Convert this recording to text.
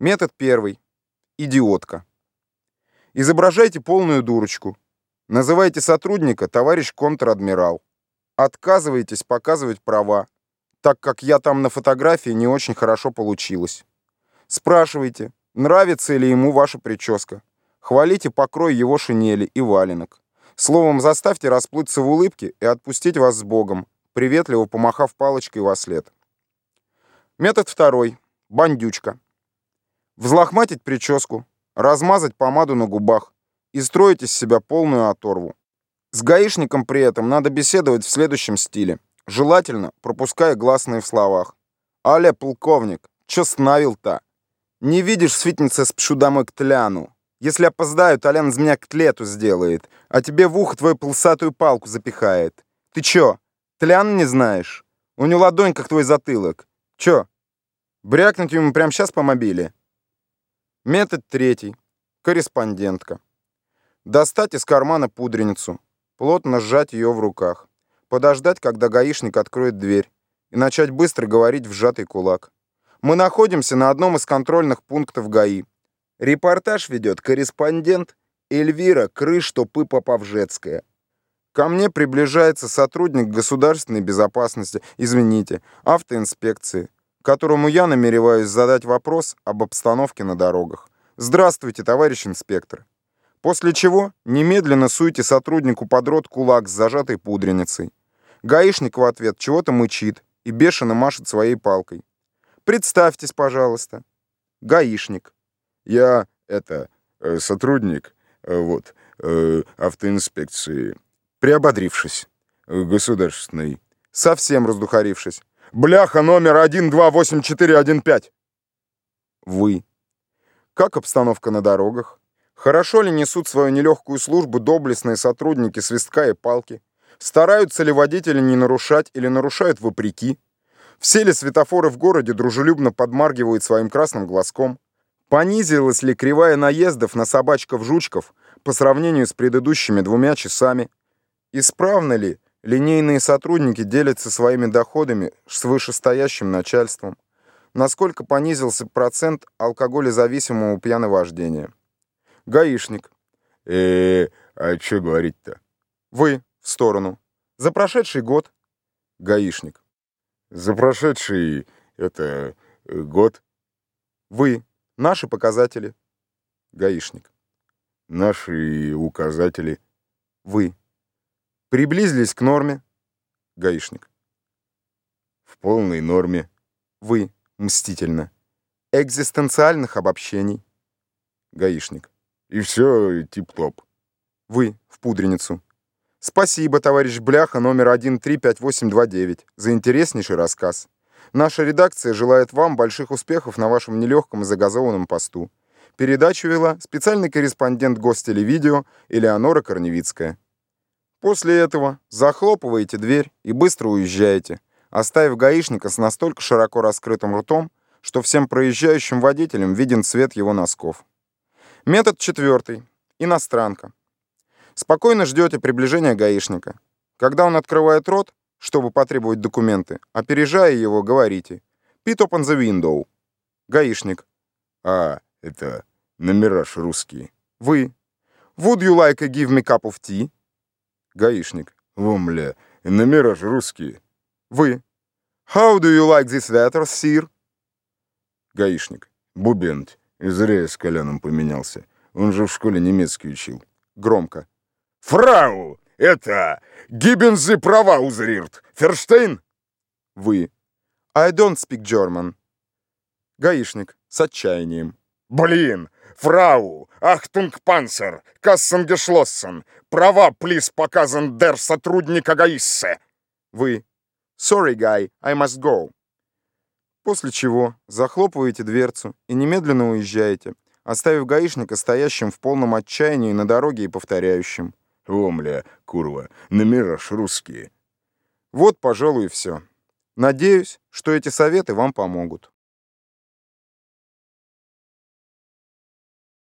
Метод первый. Идиотка. Изображайте полную дурочку. Называйте сотрудника товарищ контр-адмирал. Отказывайтесь показывать права, так как я там на фотографии не очень хорошо получилось. Спрашивайте, нравится ли ему ваша прическа. Хвалите покрой его шинели и валенок. Словом, заставьте расплыться в улыбке и отпустить вас с Богом, приветливо помахав палочкой во след. Метод второй. Бандючка. Взлохматить прическу, размазать помаду на губах и строить из себя полную оторву. С гаишником при этом надо беседовать в следующем стиле, желательно пропуская гласные в словах. «Але, полковник, чё снавил-то? Не видишь, свитница спешу домой к Тляну. Если опоздаю, Толян из меня котлету сделает, а тебе в ухо твою полосатую палку запихает. Ты чё, Толяна не знаешь? У него ладонь, как твой затылок. Чё, брякнуть ему прямо сейчас по мобиле?» Метод третий. Корреспондентка. Достать из кармана пудреницу, плотно сжать ее в руках, подождать, когда гаишник откроет дверь, и начать быстро говорить в сжатый кулак. Мы находимся на одном из контрольных пунктов ГАИ. Репортаж ведет корреспондент Эльвира Крыштопы-Поповжецкая. Ко мне приближается сотрудник государственной безопасности, извините, автоинспекции, которому я намереваюсь задать вопрос об обстановке на дорогах. Здравствуйте, товарищ инспектор. После чего немедленно суйте сотруднику под рот кулак с зажатой пудреницей. Гаишник в ответ чего-то мычит и бешено машет своей палкой. Представьтесь, пожалуйста. Гаишник. Я, это, э, сотрудник, э, вот, э, автоинспекции, приободрившись, государственной. Совсем раздухарившись. Бляха номер 128415. Вы. Как обстановка на дорогах? Хорошо ли несут свою нелегкую службу доблестные сотрудники свистка и палки? Стараются ли водители не нарушать или нарушают вопреки? Все ли светофоры в городе дружелюбно подмаргивают своим красным глазком? Понизилась ли кривая наездов на собачков-жучков по сравнению с предыдущими двумя часами? Исправно ли Линейные сотрудники делятся своими доходами с вышестоящим начальством. Насколько понизился процент алкоголезависимого пьяновождения? Гаишник. Э, -э а что говорить-то? Вы в сторону. За прошедший год. Гаишник. За прошедший, это, год. Вы. Наши показатели. Гаишник. Наши указатели. Вы. Приблизились к норме. Гаишник. В полной норме. Вы. Мстительно. Экзистенциальных обобщений. Гаишник. И все тип-топ. Вы. В пудреницу. Спасибо, товарищ Бляха, номер 135829, за интереснейший рассказ. Наша редакция желает вам больших успехов на вашем нелегком и загазованном посту. Передачу вела специальный корреспондент Гостелевидео Элеонора Корневицкая. После этого захлопываете дверь и быстро уезжаете, оставив гаишника с настолько широко раскрытым ртом, что всем проезжающим водителям виден цвет его носков. Метод четвертый. Иностранка. Спокойно ждете приближения гаишника. Когда он открывает рот, чтобы потребовать документы, опережая его, говорите «Pit open the window». Гаишник. А, это номера ж русские. Вы. Would you like to give me cup of tea? Гаишник. Вомля, номера же русские. Вы. How do you like this weather, sir? Гаишник. Бубент. Зря я с Коляном поменялся. Он же в школе немецкий учил. Громко. Фрау, это Гиббензы права узрирт. Ферштейн? Вы. I don't speak German. Гаишник. С отчаянием. Блин, фрау, ахтунг панцер, кассенгешлоссен, права, плиз, показан дер сотрудника гаиссе. Вы. Sorry, guy, I must go. После чего захлопываете дверцу и немедленно уезжаете, оставив гаишника стоящим в полном отчаянии на дороге и повторяющим. Омля, курва, номера ж русские. Вот, пожалуй, и все. Надеюсь, что эти советы вам помогут.